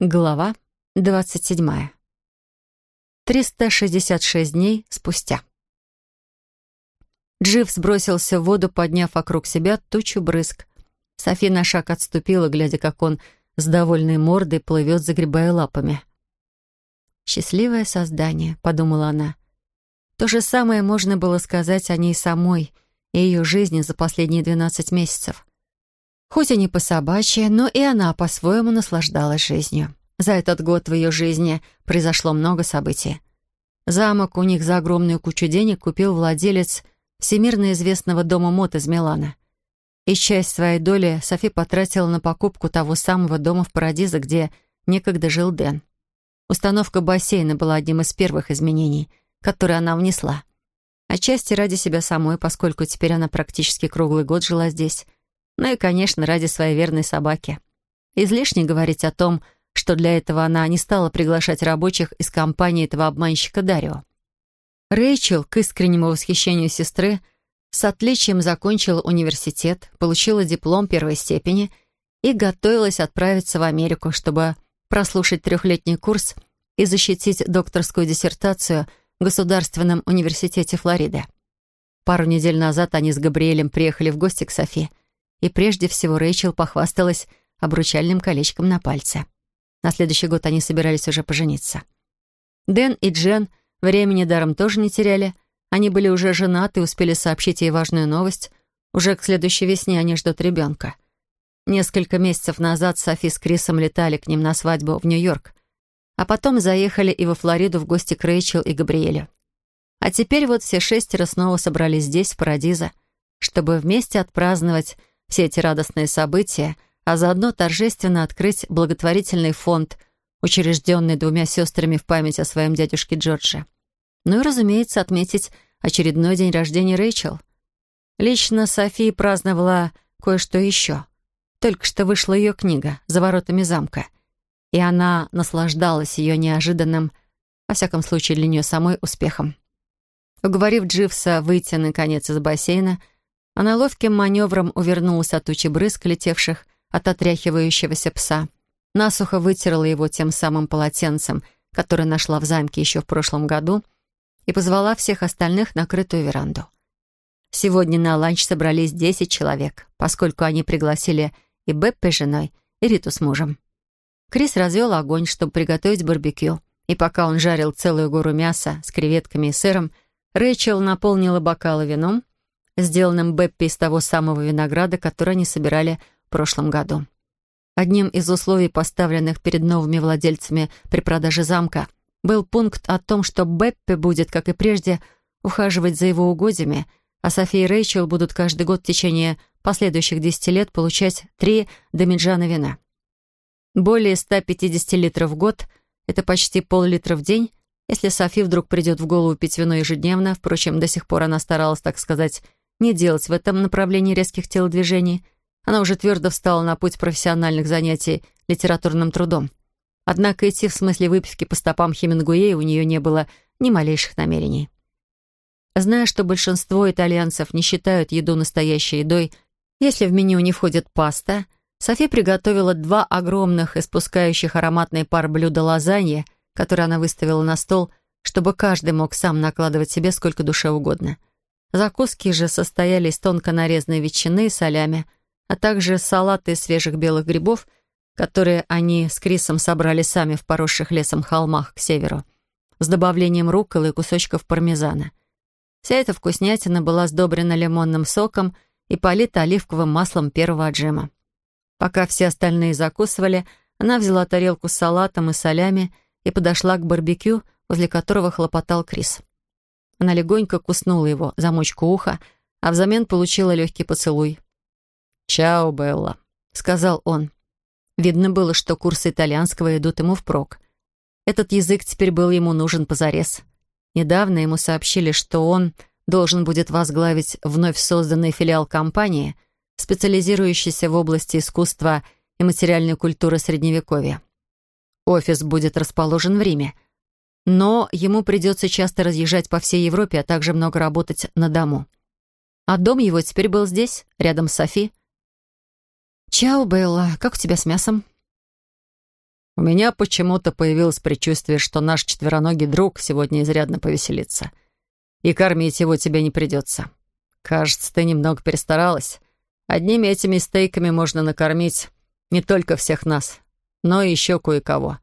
Глава 27. 366 дней спустя. Джив сбросился в воду, подняв вокруг себя тучу брызг. Софи на шаг отступила, глядя, как он с довольной мордой плывет, загребая лапами. «Счастливое создание», — подумала она. То же самое можно было сказать о ней самой и ее жизни за последние 12 месяцев. Хоть и не по собачьи, но и она по-своему наслаждалась жизнью. За этот год в ее жизни произошло много событий. Замок у них за огромную кучу денег купил владелец всемирно известного дома мод из Милана. И часть своей доли Софи потратила на покупку того самого дома в Парадизо, где некогда жил Дэн. Установка бассейна была одним из первых изменений, которые она внесла. Отчасти ради себя самой, поскольку теперь она практически круглый год жила здесь — ну и, конечно, ради своей верной собаки. Излишне говорить о том, что для этого она не стала приглашать рабочих из компании этого обманщика Дарио. Рэйчел, к искреннему восхищению сестры, с отличием закончила университет, получила диплом первой степени и готовилась отправиться в Америку, чтобы прослушать трехлетний курс и защитить докторскую диссертацию в Государственном университете Флориды. Пару недель назад они с Габриэлем приехали в гости к Софи, и прежде всего Рэйчел похвасталась обручальным колечком на пальце. На следующий год они собирались уже пожениться. Дэн и Джен времени даром тоже не теряли. Они были уже женаты и успели сообщить ей важную новость. Уже к следующей весне они ждут ребенка. Несколько месяцев назад Софи с Крисом летали к ним на свадьбу в Нью-Йорк, а потом заехали и во Флориду в гости к Рэйчел и Габриэлю. А теперь вот все шестеро снова собрались здесь, в Парадизо, чтобы вместе отпраздновать все эти радостные события, а заодно торжественно открыть благотворительный фонд, учрежденный двумя сестрами в память о своем дядюшке Джордже. Ну и, разумеется, отметить очередной день рождения Рэйчел. Лично София праздновала кое-что еще. Только что вышла ее книга «За воротами замка», и она наслаждалась ее неожиданным, во всяком случае для нее самой, успехом. Уговорив Дживса выйти, наконец, из бассейна, она ловким маневром увернулась от тучи брызг, летевших от отряхивающегося пса. Насухо вытерла его тем самым полотенцем, которое нашла в замке еще в прошлом году, и позвала всех остальных на крытую веранду. Сегодня на ланч собрались 10 человек, поскольку они пригласили и Беппе с женой, и Риту с мужем. Крис развел огонь, чтобы приготовить барбекю, и пока он жарил целую гору мяса с креветками и сыром, Рэйчел наполнила бокалы вином, сделанным Беппи из того самого винограда, который они собирали в прошлом году. Одним из условий, поставленных перед новыми владельцами при продаже замка, был пункт о том, что Беппи будет, как и прежде, ухаживать за его угодьями, а София и Рэйчел будут каждый год в течение последующих 10 лет получать три домиджана вина. Более 150 литров в год — это почти пол-литра в день, если Софи вдруг придет в голову пить вино ежедневно, впрочем, до сих пор она старалась, так сказать, не делать в этом направлении резких телодвижений. Она уже твердо встала на путь профессиональных занятий литературным трудом. Однако идти в смысле выпивки по стопам Хемингуэя у нее не было ни малейших намерений. Зная, что большинство итальянцев не считают еду настоящей едой, если в меню не входит паста, Софи приготовила два огромных, испускающих ароматный пар блюда лазаньи, которые она выставила на стол, чтобы каждый мог сам накладывать себе сколько душе угодно. Закуски же состояли из тонко нарезанной ветчины и солями, а также салаты из свежих белых грибов, которые они с Крисом собрали сами в поросших лесом холмах к северу, с добавлением рукколы и кусочков пармезана. Вся эта вкуснятина была сдобрена лимонным соком и полита оливковым маслом первого отжима. Пока все остальные закусывали, она взяла тарелку с салатом и солями и подошла к барбекю, возле которого хлопотал Крис. Она легонько куснула его замочку уха, а взамен получила легкий поцелуй. «Чао, Белла», — сказал он. Видно было, что курсы итальянского идут ему впрок. Этот язык теперь был ему нужен позарез. Недавно ему сообщили, что он должен будет возглавить вновь созданный филиал компании, специализирующийся в области искусства и материальной культуры Средневековья. Офис будет расположен в Риме — но ему придется часто разъезжать по всей Европе, а также много работать на дому. А дом его теперь был здесь, рядом с Софи. «Чао, Белла, как у тебя с мясом?» У меня почему-то появилось предчувствие, что наш четвероногий друг сегодня изрядно повеселится. И кормить его тебе не придется. Кажется, ты немного перестаралась. Одними этими стейками можно накормить не только всех нас, но и еще кое-кого.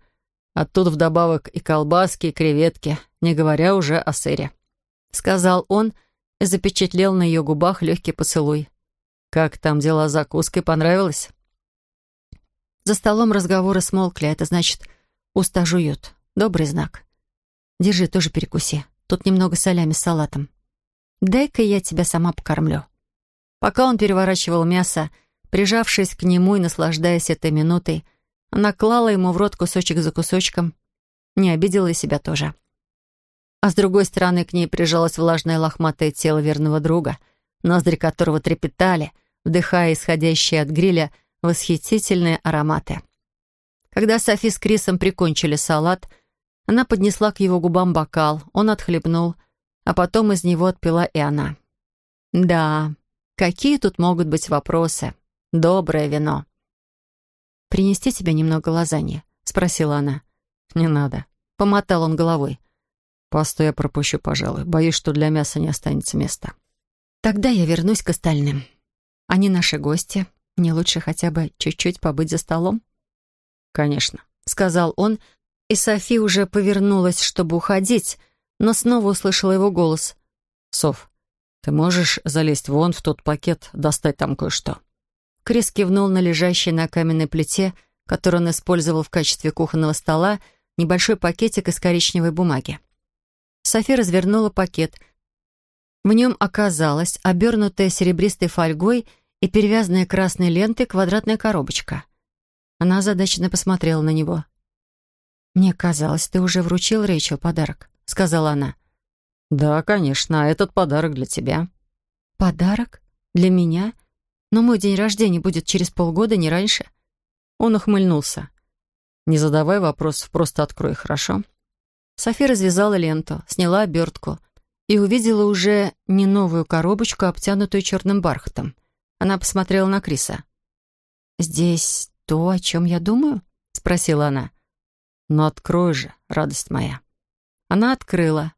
А тут вдобавок и колбаски, и креветки, не говоря уже о сыре. Сказал он и запечатлел на ее губах легкий поцелуй. «Как там дела с закуской? Понравилось?» За столом разговоры смолкли, это значит, уста жуют. Добрый знак. Держи, тоже перекуси. Тут немного солями с салатом. Дай-ка я тебя сама покормлю. Пока он переворачивал мясо, прижавшись к нему и наслаждаясь этой минутой, она клала ему в рот кусочек за кусочком. Не обидела и себя тоже. А с другой стороны к ней прижалось влажное лохматое тело верного друга, ноздри которого трепетали, вдыхая исходящие от гриля восхитительные ароматы. Когда Софи с Крисом прикончили салат, она поднесла к его губам бокал, он отхлебнул, а потом из него отпила и она. «Да, какие тут могут быть вопросы? Доброе вино». «Принести тебе немного лазаньи?» — спросила она. «Не надо». Помотал он головой. «Пасту я пропущу, пожалуй. Боюсь, что для мяса не останется места». «Тогда я вернусь к остальным. Они наши гости. Не лучше хотя бы чуть-чуть побыть за столом?» «Конечно», — сказал он, и Софи уже повернулась, чтобы уходить, но снова услышала его голос. «Соф, ты можешь залезть вон в тот пакет, достать там кое-что?» Крис кивнул на лежащий на каменной плите, который он использовал в качестве кухонного стола, небольшой пакетик из коричневой бумаги. Софи развернула пакет. В нем оказалась обернутая серебристой фольгой и перевязанная красной лентой квадратная коробочка. Она озадаченно посмотрела на него. «Мне казалось, ты уже вручил Рэйчел подарок», — сказала она. «Да, конечно, а этот подарок для тебя». «Подарок? Для меня? Но мой день рождения будет через полгода, не раньше». Он ухмыльнулся. «Не задавай вопросов, просто открой, хорошо?» Софи развязала ленту, сняла обертку и увидела уже не новую коробочку, обтянутую черным бархатом. Она посмотрела на Криса. «Здесь то, о чем я думаю?» — спросила она. «Ну открой же, радость моя». Она открыла.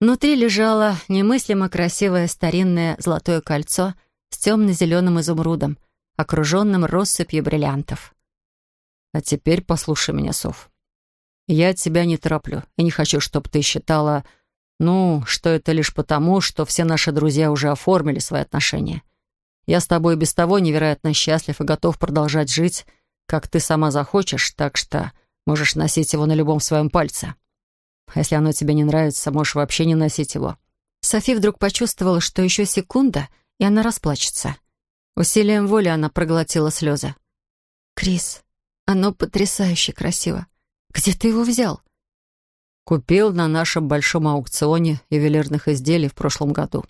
Внутри лежало немыслимо красивое старинное золотое кольцо с темно-зеленым изумрудом, окруженным россыпью бриллиантов. «А теперь послушай меня, Соф. Я тебя не тороплю и не хочу, чтобы ты считала, ну, что это лишь потому, что все наши друзья уже оформили свои отношения. Я с тобой без того невероятно счастлив и готов продолжать жить, как ты сама захочешь, так что можешь носить его на любом своем пальце. А если оно тебе не нравится, можешь вообще не носить его». Софи вдруг почувствовала, что еще секунда, и она расплачется. Усилием воли она проглотила слезы. «Крис, оно потрясающе красиво. Где ты его взял?» «Купил на нашем большом аукционе ювелирных изделий в прошлом году».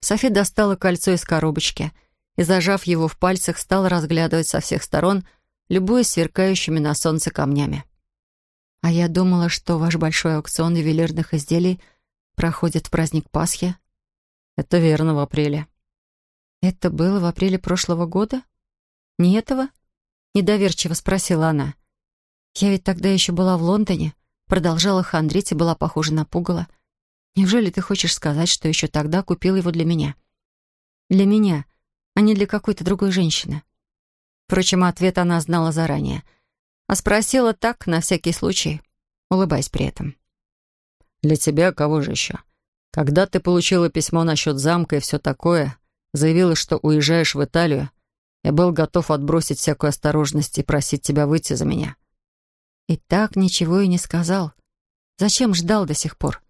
Софи достала кольцо из коробочки и, зажав его в пальцах, стала разглядывать со всех сторон, любуясь сверкающими на солнце камнями. «А я думала, что ваш большой аукцион ювелирных изделий проходит в праздник Пасхи». «Это верно, в апреле». «Это было в апреле прошлого года? Не этого?» — недоверчиво спросила она. Я ведь тогда еще была в Лондоне, продолжала хандрить и была похожа на пугало. Неужели ты хочешь сказать, что еще тогда купил его для меня? Для меня, а не для какой-то другой женщины. Впрочем, ответ она знала заранее. А спросила так, на всякий случай, улыбаясь при этом. «Для тебя кого же еще? Когда ты получила письмо насчет замка и все такое, заявила, что уезжаешь в Италию, я был готов отбросить всякую осторожность и просить тебя выйти за меня. И так ничего и не сказал. Зачем ждал до сих пор?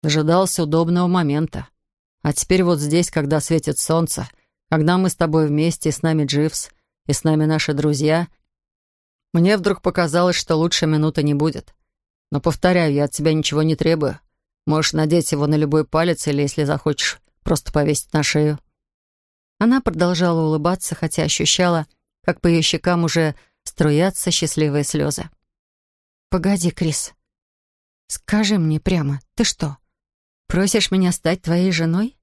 Дожидался удобного момента. А теперь вот здесь, когда светит солнце, когда мы с тобой вместе, и с нами Дживс, и с нами наши друзья, мне вдруг показалось, что лучше минуты не будет. Но, повторяю, я от тебя ничего не требую. Можешь надеть его на любой палец или, если захочешь, просто повесить на шею». Она продолжала улыбаться, хотя ощущала, как по ее щекам уже струятся счастливые слезы. «Погоди, Крис. Скажи мне прямо, ты что, просишь меня стать твоей женой?»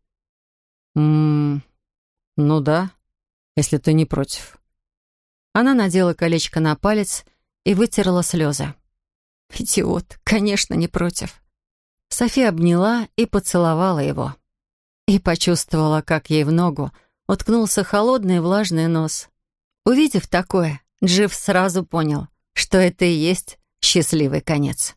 «Ммм, ну да, если ты не против». Она надела колечко на палец и вытерла слезы. Идиот, конечно, не против. София обняла и поцеловала его. И почувствовала, как ей в ногу уткнулся холодный влажный нос. Увидев такое, Джив сразу понял, что это и есть счастливый конец.